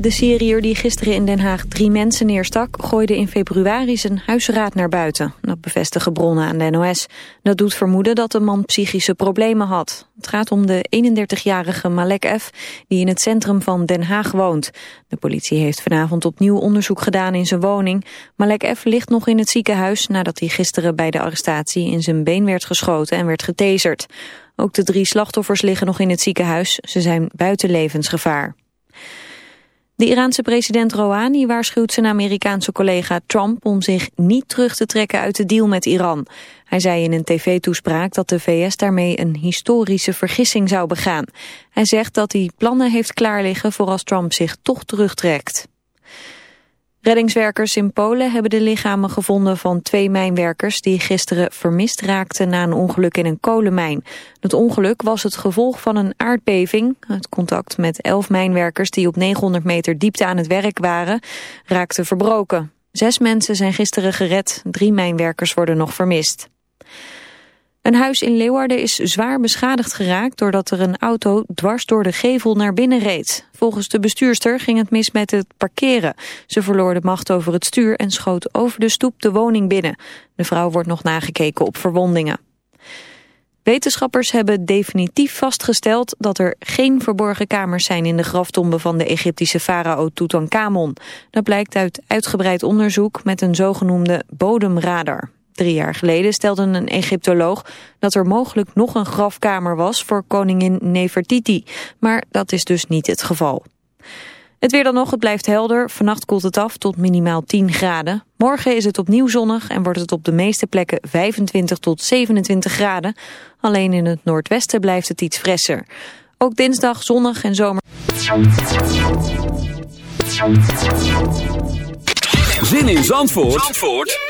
De Syriër die gisteren in Den Haag drie mensen neerstak... gooide in februari zijn huisraad naar buiten. Dat bevestigen bronnen aan de NOS. Dat doet vermoeden dat de man psychische problemen had. Het gaat om de 31-jarige Malek F. die in het centrum van Den Haag woont. De politie heeft vanavond opnieuw onderzoek gedaan in zijn woning. Malek F. ligt nog in het ziekenhuis... nadat hij gisteren bij de arrestatie in zijn been werd geschoten en werd getaserd. Ook de drie slachtoffers liggen nog in het ziekenhuis. Ze zijn buiten levensgevaar. De Iraanse president Rouhani waarschuwt zijn Amerikaanse collega Trump om zich niet terug te trekken uit de deal met Iran. Hij zei in een tv-toespraak dat de VS daarmee een historische vergissing zou begaan. Hij zegt dat hij plannen heeft klaarliggen voor als Trump zich toch terugtrekt. Reddingswerkers in Polen hebben de lichamen gevonden van twee mijnwerkers die gisteren vermist raakten na een ongeluk in een kolenmijn. Het ongeluk was het gevolg van een aardbeving. Het contact met elf mijnwerkers die op 900 meter diepte aan het werk waren raakte verbroken. Zes mensen zijn gisteren gered, drie mijnwerkers worden nog vermist. Een huis in Leeuwarden is zwaar beschadigd geraakt doordat er een auto dwars door de gevel naar binnen reed. Volgens de bestuurster ging het mis met het parkeren. Ze verloor de macht over het stuur en schoot over de stoep de woning binnen. De vrouw wordt nog nagekeken op verwondingen. Wetenschappers hebben definitief vastgesteld dat er geen verborgen kamers zijn in de graftombe van de Egyptische farao Tutankhamon. Dat blijkt uit uitgebreid onderzoek met een zogenoemde bodemradar. Drie jaar geleden stelde een Egyptoloog dat er mogelijk nog een grafkamer was voor koningin Nefertiti. Maar dat is dus niet het geval. Het weer dan nog, het blijft helder. Vannacht koelt het af tot minimaal 10 graden. Morgen is het opnieuw zonnig en wordt het op de meeste plekken 25 tot 27 graden. Alleen in het noordwesten blijft het iets fresser. Ook dinsdag zonnig en zomer. Zin in Zandvoort, Zandvoort?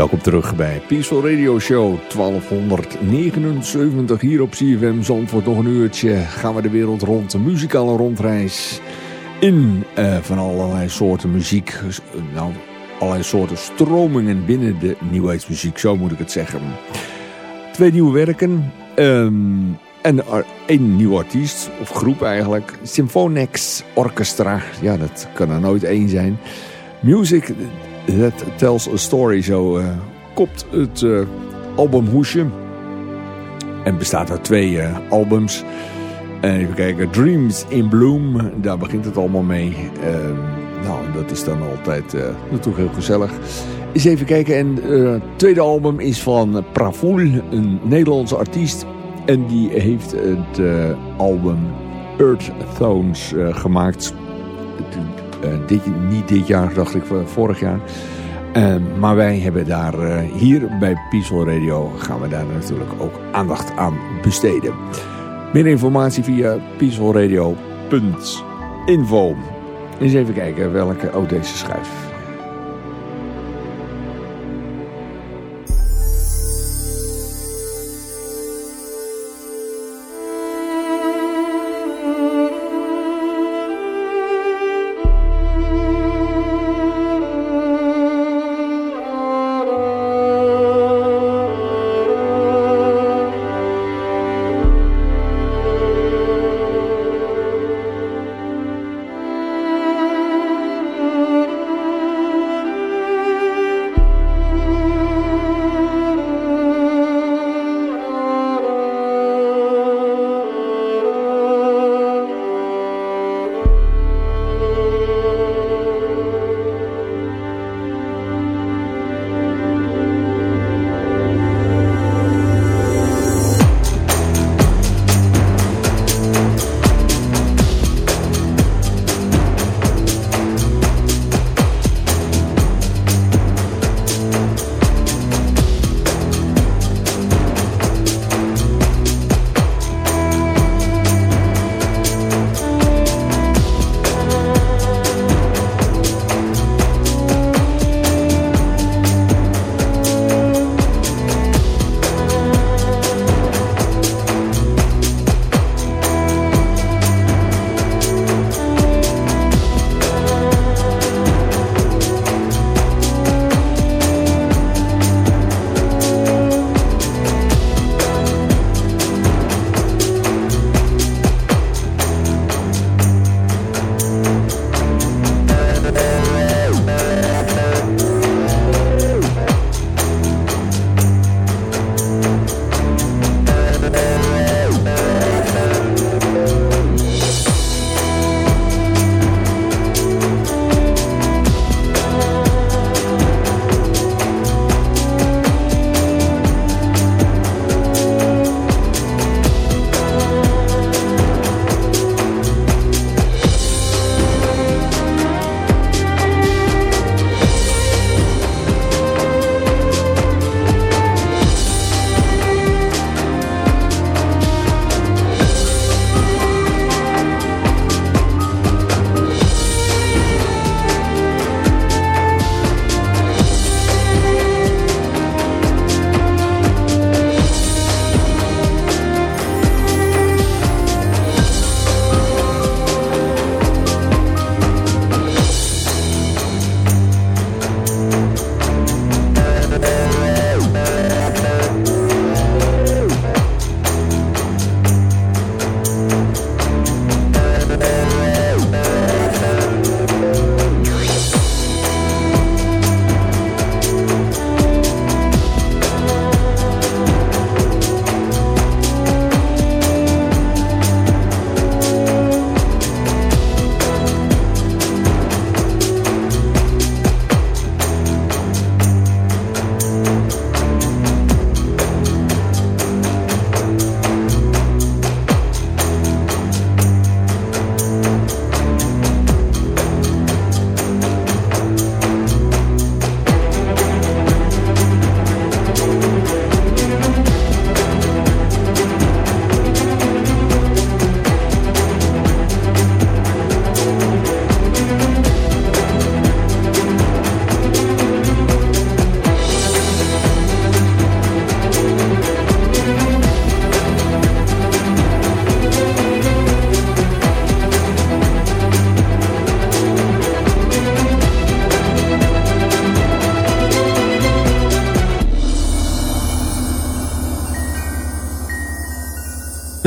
Welkom terug bij Peaceful Radio Show 1279 hier op CFM Zandvoort. Nog een uurtje gaan we de wereld rond, een muzikale rondreis in uh, van allerlei soorten muziek. Nou, allerlei soorten stromingen binnen de nieuwheidsmuziek, zo moet ik het zeggen. Twee nieuwe werken um, en één nieuw artiest, of groep eigenlijk. Symphonics Orchestra, ja dat kan er nooit één zijn. Music That Tells a Story, zo uh, kopt het uh, albumhoesje. En bestaat uit twee uh, albums. En even kijken, Dreams in Bloom, daar begint het allemaal mee. Ehm, nou, dat is dan altijd natuurlijk heel gezellig. Eens even kijken, en het tweede album is van Pravoul, een Nederlandse artiest. En die heeft het album Earth Tones gemaakt dit, niet dit jaar, dacht ik, vorig jaar. Uh, maar wij hebben daar uh, hier bij Peaceful Radio gaan we daar natuurlijk ook aandacht aan besteden. Meer informatie via peacefulradio.info. Eens even kijken welke, oh deze schijf.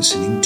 Listening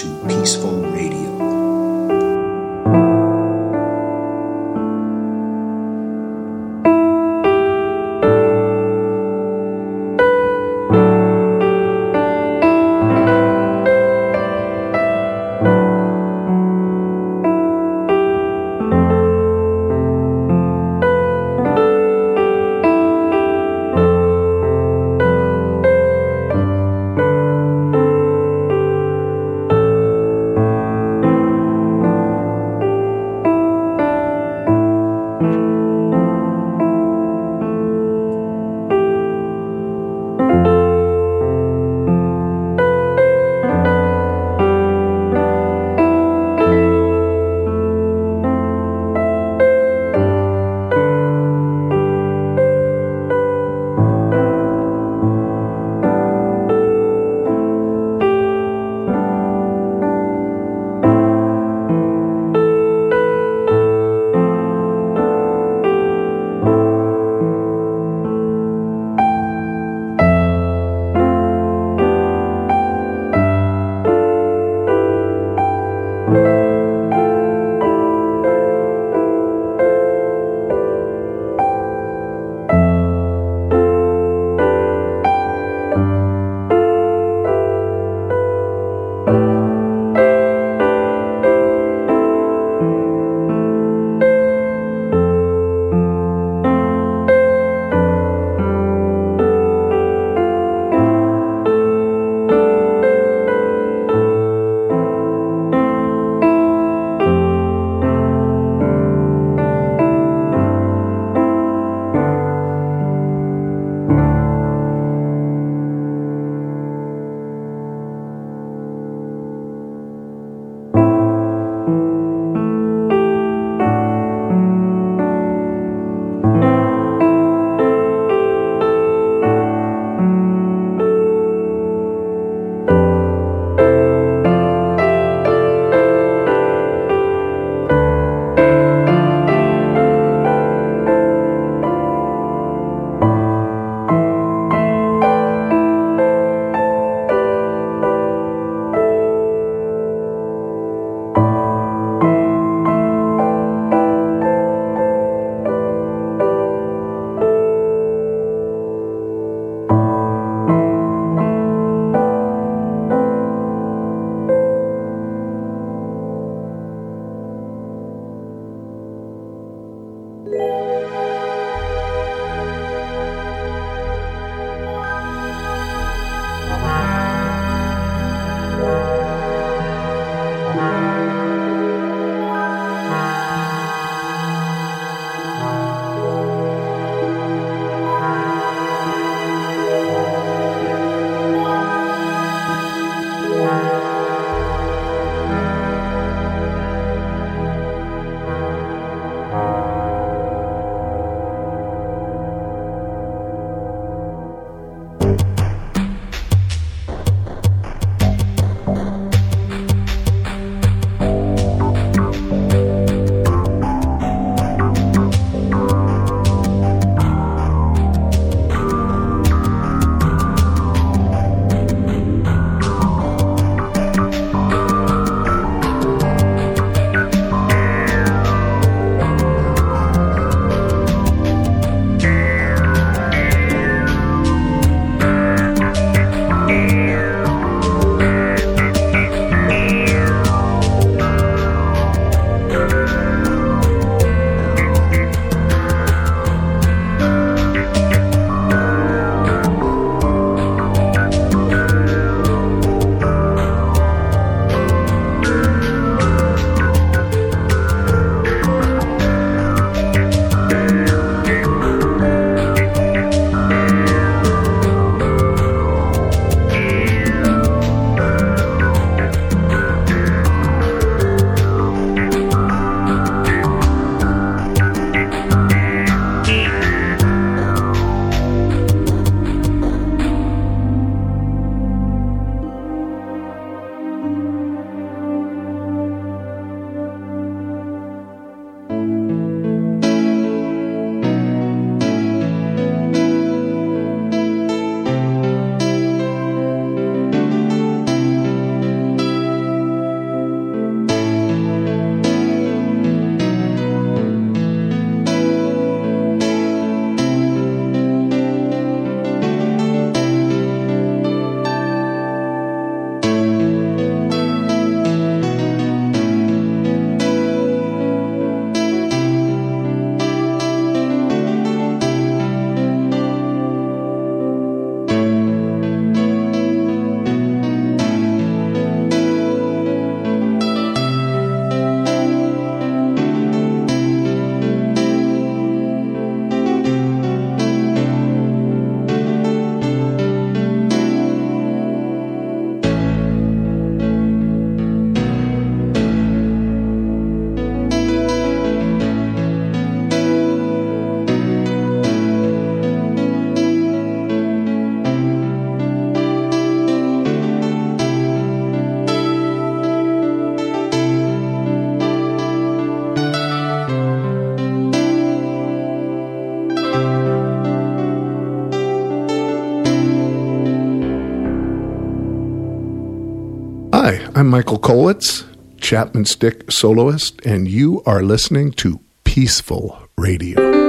I'm Michael Kolwitz, Chapman Stick soloist, and you are listening to Peaceful Radio.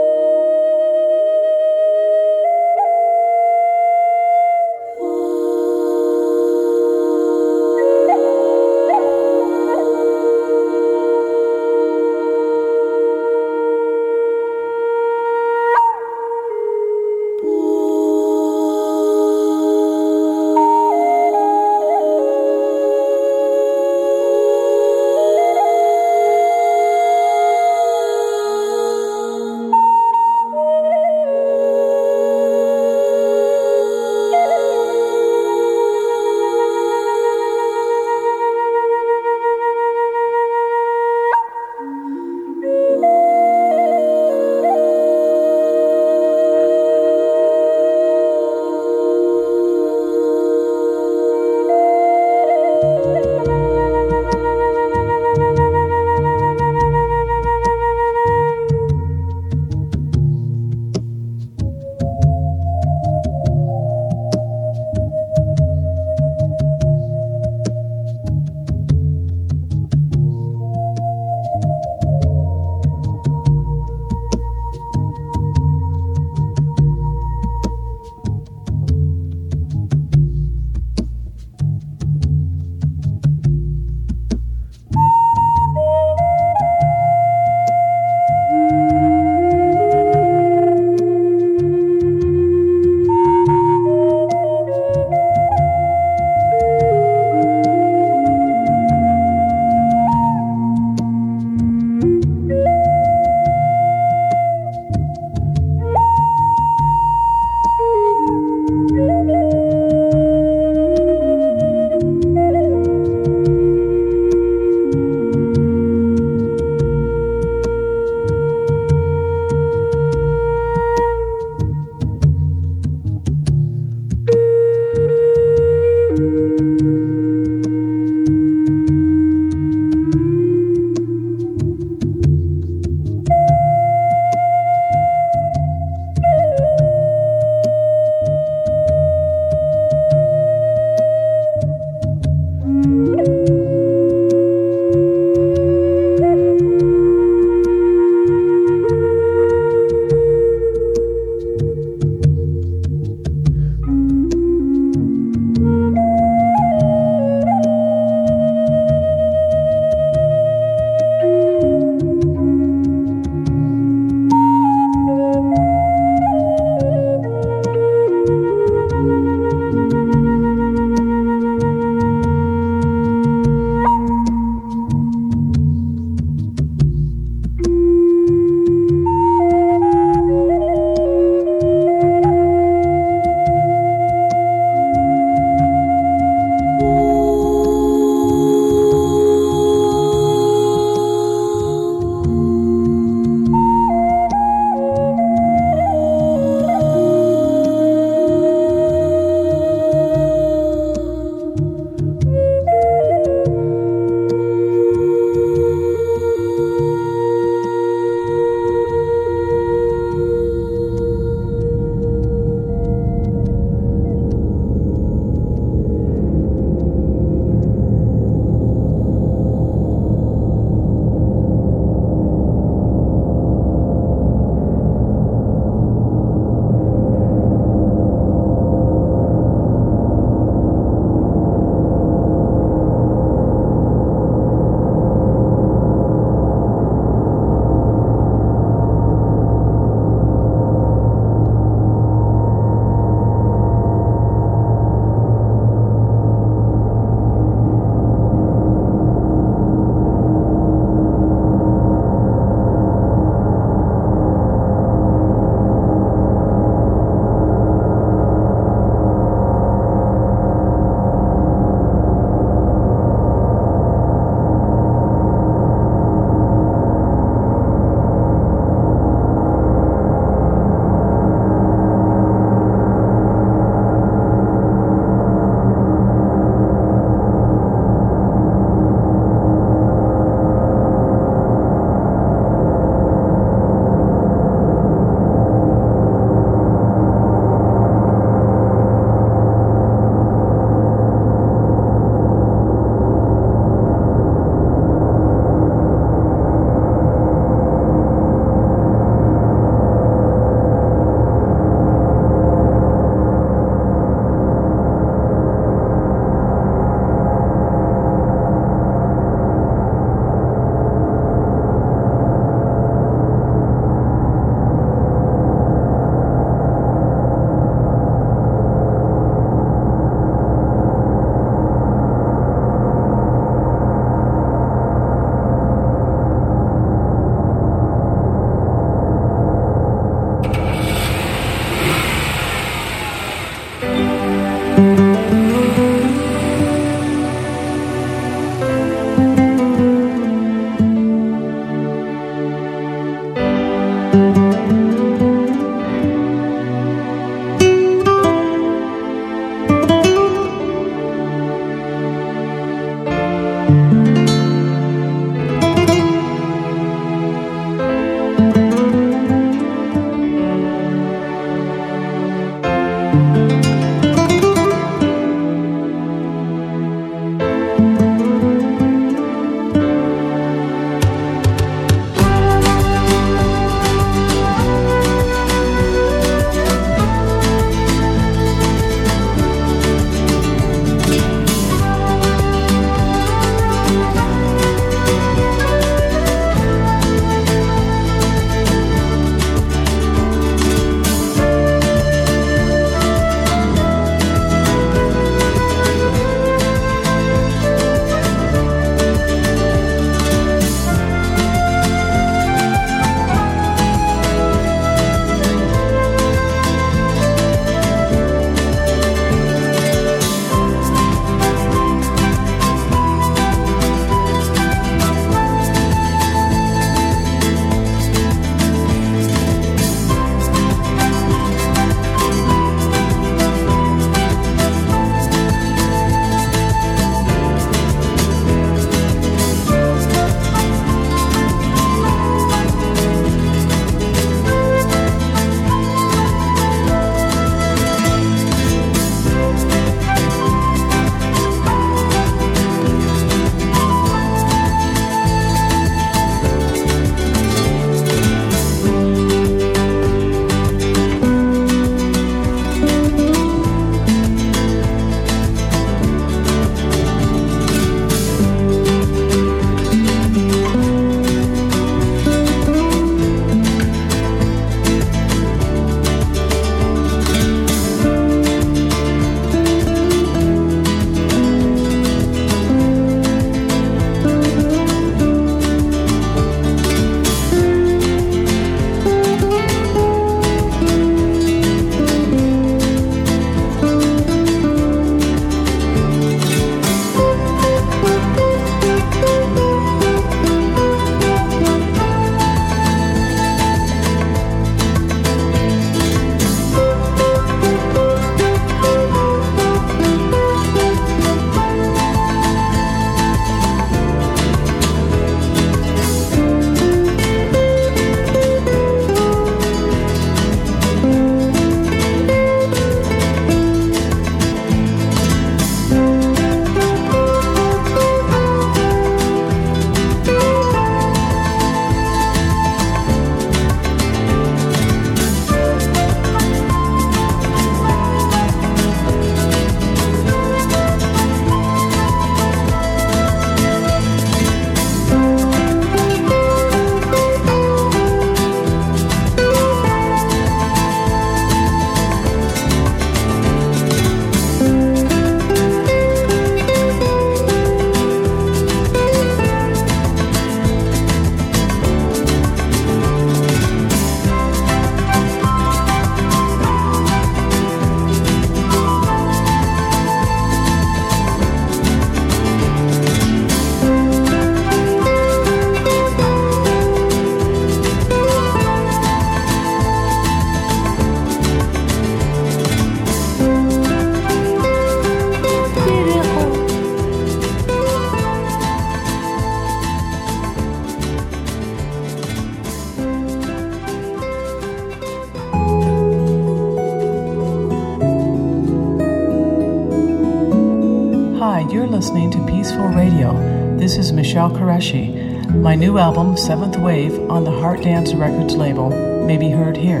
Hi, you're listening to Peaceful Radio. This is Michelle Qureshi. My new album, Seventh Wave, on the Heart Dance Records label, may be heard here.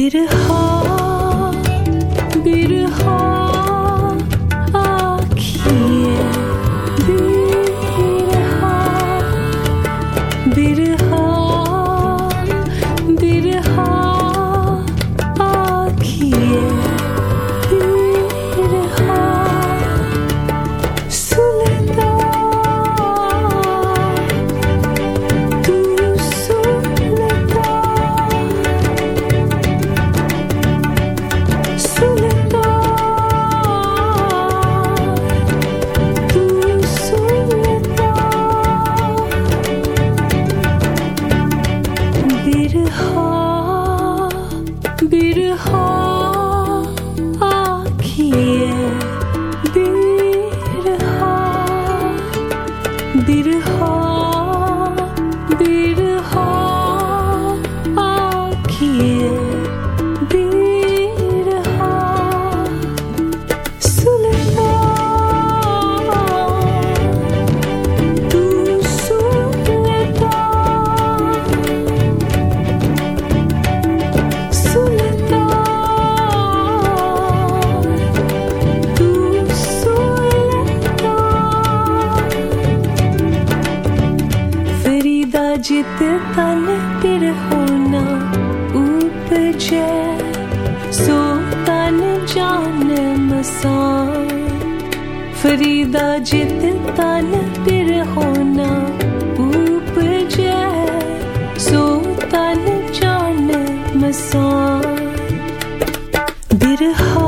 बिरह it.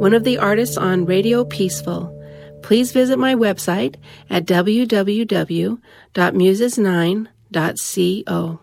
One of the artists on Radio Peaceful. Please visit my website at www.muses9.co.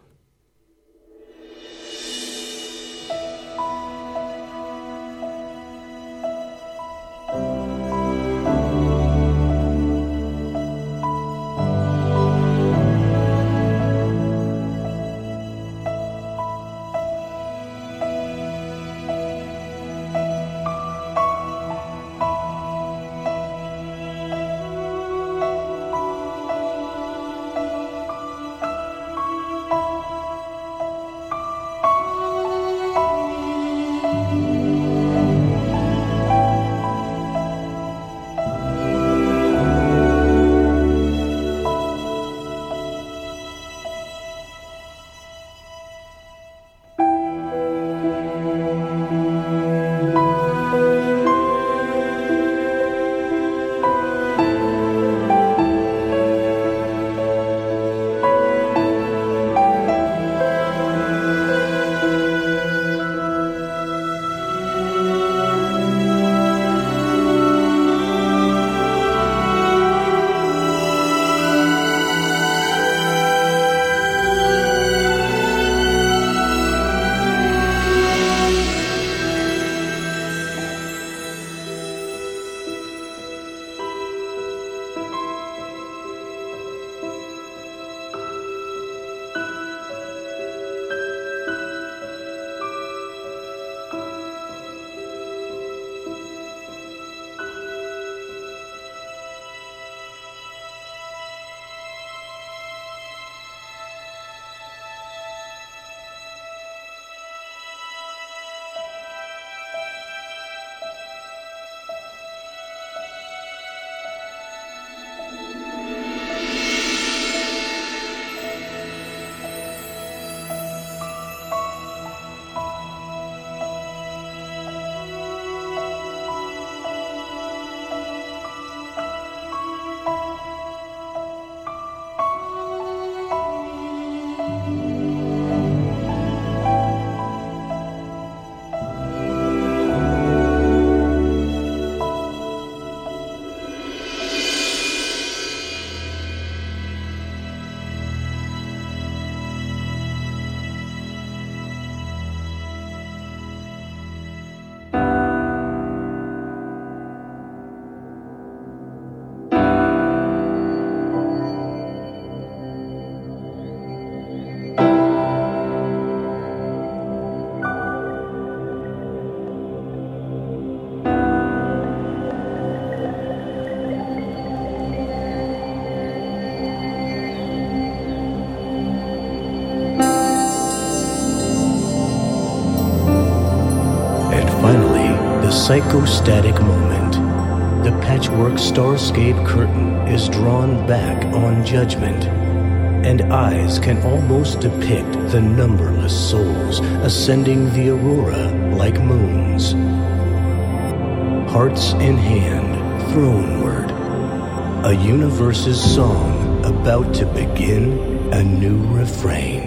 psychostatic moment. The patchwork starscape curtain is drawn back on judgment, and eyes can almost depict the numberless souls ascending the aurora like moons. Hearts in hand, throneward, a universe's song about to begin a new refrain.